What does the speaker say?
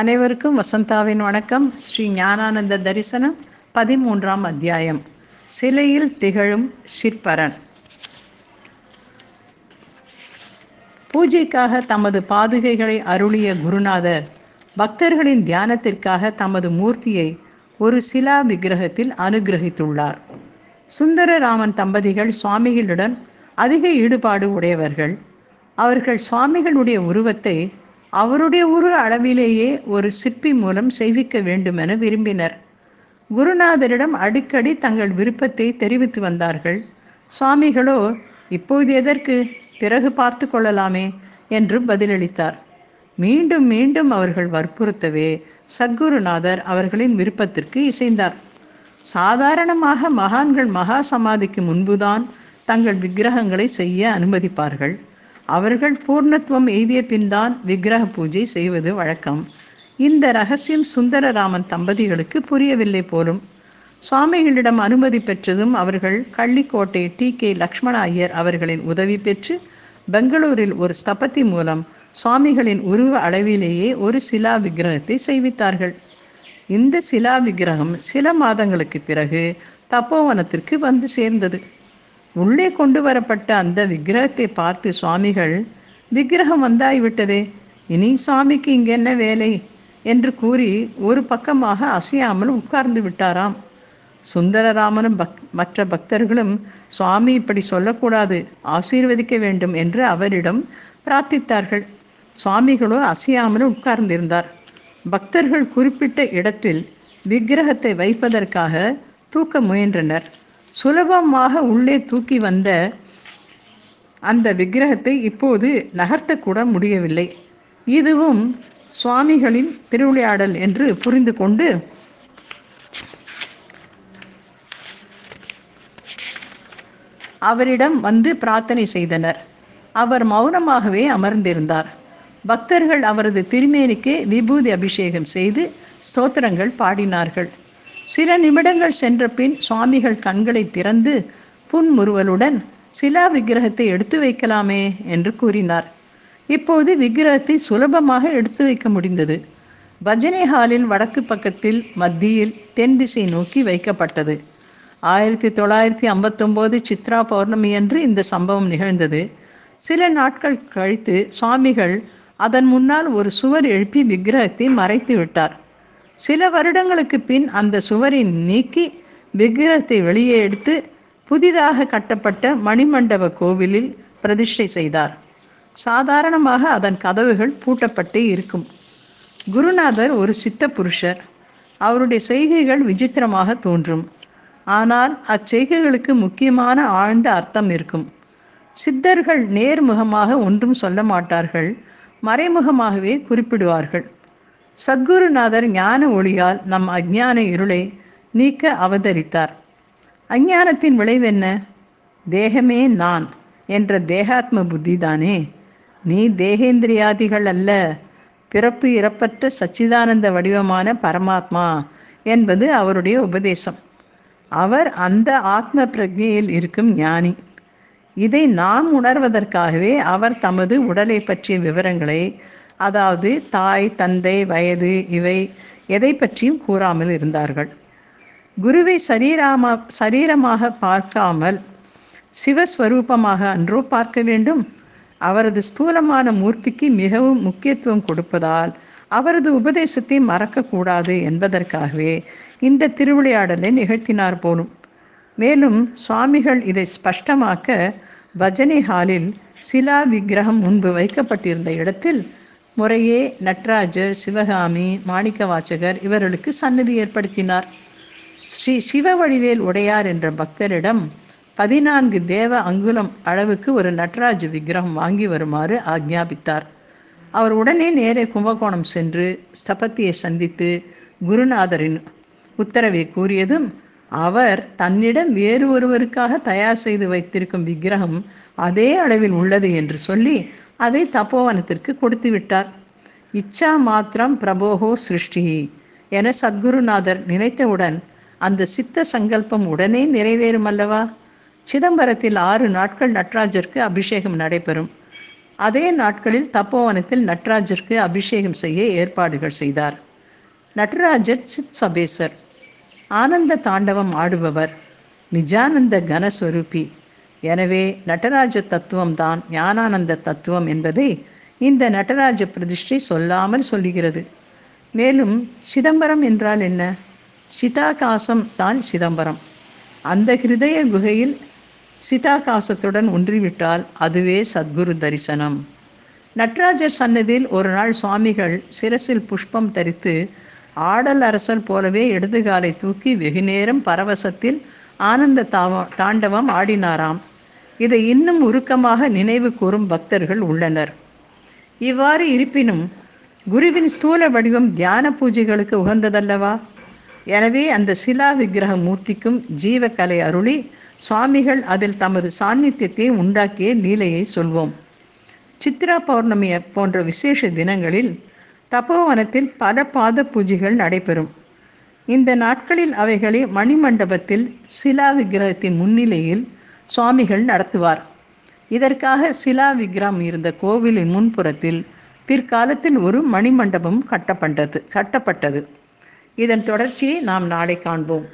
அனைவருக்கும் வசந்தாவின் வணக்கம். ஸ்ரீ ஞானானந்த தரிசனம் பதிமூன்றாம் அத்தியாயம். சிலையில் திகழும் சிற்பரன். பூஜைக்காக தமது பாதுகைகளை அருளிய குருநாதர் பக்தர்களின் தியானத்திற்காக தமது மூர்த்தியை ஒரு சிலா விக்கிரகத்தில் அனுகிரகித்துள்ளார். சுந்தரராமன் தம்பதிகள் சுவாமிகளுடன் அதிக ஈடுபாடு உடையவர்கள். அவர்கள் சுவாமிகளுடைய உருவத்தை அவருடைய உரு அளவிலேயே ஒரு சிற்பி மூலம் செய்விக்க வேண்டுமென விரும்பினர். குருநாதரிடம் அடிக்கடி தங்கள் விருப்பத்தை தெரிவித்து வந்தார்கள். சுவாமிகளோ இப்போது எதற்கு? பிறகு பார்த்து கொள்ளலாமே என்று பதிலளித்தார். மீண்டும் மீண்டும் அவர்கள் வற்புறுத்தவே சத்குருநாதர் அவர்களின் விருப்பத்திற்கு இசைந்தார். சாதாரணமாக மகான்கள் மகா சமாதிக்கு முன்புதான் தங்கள் விக்கிரகங்களை செய்ய அனுமதிப்பார்கள். அவர்கள் பூர்ணத்துவம் எய்திய பின்தான் விக்கிரக பூஜை செய்வது வழக்கம். இந்த ரகசியம் சுந்தரராமன் தம்பதிகளுக்கு புரியவில்லை போலும். சுவாமிகளிடம் அனுமதி பெற்றதும் அவர்கள் கள்ளிக்கோட்டை டி. கே. லக்ஷ்மண ஐயர் அவர்களின் உதவி பெற்று பெங்களூரில் ஒரு ஸ்தபதி மூலம் சுவாமிகளின் உருவ அளவிலேயே ஒரு சிலா விக்கிரகத்தை செய்வித்தார்கள். இந்த சிலா விக்கிரகம் சில மாதங்களுக்கு பிறகு தப்போவனத்திற்கு வந்து சேர்ந்தது. உள்ளே கொண்டு வரப்பட்ட அந்த விக்கிரகத்தை பார்த்து சுவாமிகள் விக்கிரகம் வந்தாய்விட்டதே இனி சுவாமிக்கு இங்கே என்ன வேலை? என்று கூறி ஒரு பக்கமாக அசையாமல் உட்கார்ந்து விட்டாராம். சுந்தரராமனும் பக் மற்ற பக்தர்களும் சுவாமி இப்படி சொல்லக்கூடாது. ஆசீர்வதிக்க வேண்டும் என்று அவரிடம் பிரார்த்தித்தார்கள். சுவாமிகளோ அசையாமல் உட்கார்ந்திருந்தார். பக்தர்கள் குறிப்பிட்ட இடத்தில் விக்கிரகத்தை வைப்பதற்காக தூக்க முயன்றனர். சுலபமாக உள்ளே தூக்கி வந்த அந்த விக்கிரகத்தை இப்போது நகர்த்தக்கூட முடியவில்லை. இதுவும் சுவாமிகளின் திருவிளையாடல் என்று புரிந்து கொண்டு அவரிடம் வந்து பிரார்த்தனை செய்தனர். அவர் மௌனமாகவே அமர்ந்திருந்தார். பக்தர்கள் அவரது திருமேனிக்கு விபூதி அபிஷேகம் செய்து ஸ்தோத்திரங்கள் பாடினார்கள். சில நிமிடங்கள் சென்ற பின் சுவாமிகள் கண்களை திறந்து புன்முறுவலுடன் சிலா விக்கிரகத்தை எடுத்து வைக்கலாமே என்று கூறினார். இப்போது விக்கிரகத்தை சுலபமாக எடுத்து வைக்க முடிந்தது. பஜனை ஹாலில் வடக்கு பக்கத்தில் மத்தியில் தென் திசை நோக்கி வைக்கப்பட்டது. ஆயிரத்தி தொள்ளாயிரத்தி ஐம்பத்தொம்போது சித்ரா பௌர்ணமி அன்று இந்த சம்பவம் நிகழ்ந்தது. சில நாட்கள் கழித்து சுவாமிகள் அதன் முன்னால் ஒரு சுவர் எழுப்பி விக்கிரகத்தை மறைத்து விட்டார். சில வருடங்களுக்கு பின் அந்த சுவரை நீக்கி விக்கிரகத்தை வெளியே எடுத்து புதிதாக கட்டப்பட்ட மணிமண்டப கோவிலில் பிரதிஷ்டை செய்தார். சாதாரணமாக அதன் கதவுகள் பூட்டப்பட்டே இருக்கும். குருநாதர் ஒரு சித்த புருஷர். அவருடைய செய்கைகள் விசித்திரமாக தோன்றும். ஆனால் அச்செய்கைகளுக்கு முக்கியமான ஆழ்ந்த அர்த்தம் இருக்கும். சித்தர்கள் நேர்முகமாக ஒன்றும் சொல்ல மாட்டார்கள். மறைமுகமாகவே குறிப்பிடுவார்கள். சத்குருநாதர் ஞான ஒளியால் நம் அஜ்ஞான இருளை நீக்க அவதரித்தார். அஞ்ஞானத்தின் விளைவென்ன? தேகமே நான் என்ற தேகாத்ம புத்தி தானே நீ தேகேந்திரியாதிகள் அல்ல பிறப்பு இறப்பற்ற சச்சிதானந்த வடிவமான பரமாத்மா என்பது அவருடைய உபதேசம். அவர் அந்த ஆத்ம பிரஜையில் இருக்கும் ஞானி. இதை நாம் உணர்வதற்காகவே அவர் தமது உடலை பற்றிய விவரங்களை அதாவது தாய் தந்தை வயது இவை எதை பற்றியும் கூறாமல் இருந்தார்கள். குருவை சரீராமா சரீரமாக பார்க்காமல் சிவஸ்வரூபமாக அன்றோ பார்க்க வேண்டும். அவரது ஸ்தூலமான மூர்த்திக்கு மிகவும் முக்கியத்துவம் கொடுப்பதால் அவரது உபதேசத்தை மறக்கக்கூடாது என்பதற்காகவே இந்த திருவிளையாடலை நிகழ்த்தினார் போலும். மேலும் சுவாமிகள் இதை ஸ்பஷ்டமாக்க பஜனை ஹாலில் சிலா விக்கிரகம் முன்பு வைக்கப்பட்டிருந்த இடத்தில் முறையே நட்ராஜர் சிவகாமி மாணிக்க வாசகர் இவர்களுக்கு சன்னதி ஏற்படுத்தினார். ஸ்ரீ சிவ வடிவேல் உடையார் என்ற பக்தரிடம் பதினான்கு தேவ அங்குலம் அளவுக்கு ஒரு நட்ராஜ் விக்கிரகம் வாங்கி வருமாறு ஆக்ஞாபித்தார். அவர் உடனே நேரே கும்பகோணம் சென்று சபத்தியை சந்தித்து குருநாதரின் உத்தரவை கூறியதும் அவர் தன்னிடம் வேறு ஒருவருக்காக தயார் செய்து வைத்திருக்கும் விக்கிரகம் அதே அளவில் உள்ளது என்று சொல்லி அதை தப்போவனத்திற்கு கொடுத்து விட்டார் இச்சா மாத்திரம் பிரபோகோ சிருஷ்டி. என சத்குருநாதர் நினைத்தவுடன் அந்த சித்த சங்கல்பம் உடனே நிறைவேறும் அல்லவா சிதம்பரத்தில் ஆறு நாட்கள் நட்ராஜருக்கு அபிஷேகம் நடைபெறும். அதே நாட்களில் தப்போவனத்தில் நட்ராஜருக்கு அபிஷேகம் செய்ய ஏற்பாடுகள் செய்தார். நடராஜர் சித் சபேசர். ஆனந்த தாண்டவம் ஆடுபவர். நிஜானந்த கனஸ்வரூபி. எனவே நடராஜ தத்துவம் தான் ஞானானந்த தத்துவம் என்பதை இந்த நடராஜ பிரதிஷ்டை சொல்லாமல் சொல்லுகிறது. மேலும் சிதம்பரம் என்றால் என்ன? சிதாகாசம் தான் சிதம்பரம். அந்த ஹிருதய குகையில் சிதாகாசத்துடன் ஒன்றிவிட்டால் அதுவே சத்குரு தரிசனம். நட்ராஜர் சன்னதியில் ஒரு நாள் சுவாமிகள் சிரசில் புஷ்பம் தரித்து ஆடல் அரசர் போலவே இடதுகாலை தூக்கி வெகுநேரம் பரவசத்தில் ஆனந்த தாவ தாண்டவம் ஆடினாராம். இதை இன்னும் உருக்கமாக நினைவு கூறும் பக்தர்கள் உள்ளனர். இவ்வாறு இருப்பினும் குருவின் ஸ்தூல வடிவம் தியான பூஜைகளுக்கு உகந்ததல்லவா? எனவே அந்த சிலா விக்கிரக மூர்த்திக்கும் ஜீவக்கலை அருளி சுவாமிகள் அதில் தமது சாநித்தியத்தை உண்டாக்கிய லீலையை சொல்வோம். சித்ரா பௌர்ணமி போன்ற விசேஷ தினங்களில் தபோவனத்தில் பல பாத பூஜைகள் நடைபெறும். இந்த நாட்களில் அவைகளை மணிமண்டபத்தில் சிலா விக்கிரகத்தின் முன்னிலையில் சுவாமிகள் நடத்துவார். இதற்காக சிலா விக்கிரம் இருந்த கோவிலின் முன்புறத்தில் பிற்காலத்தில் ஒரு மணிமண்டபம் கட்டப்பட்டது கட்டப்பட்டது. இதன் தொடர்ச்சியை நாம் நாளை காண்போம்.